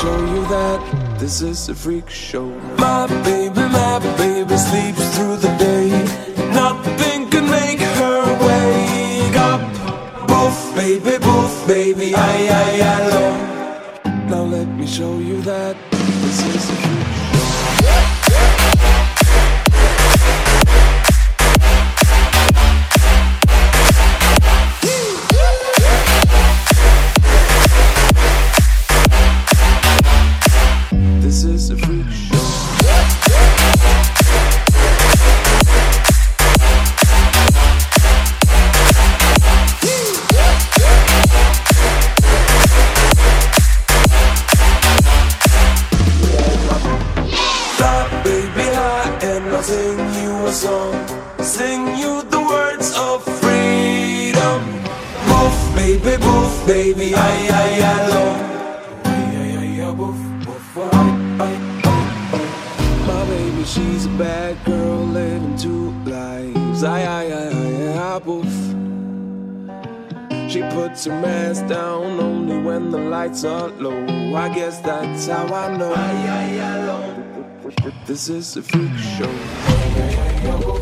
show you that this is a freak show. My baby, my baby sleeps through the day. Nothing can make her wake up. Boof, baby, boof, baby, I, I, I love. Now let me show you that this is a freak show. Sing you a song. Sing you the words of freedom. Boof, baby, boof, baby, I, I, I love. Ay, ay, ay, ay, boof, boof, ay, ay, ay, ay. My baby, she's a bad girl living two lives. Ay, ay, ay, ay, ay, boof. She puts her mask down only when the lights are low. I guess that's how I know. This is a freak show.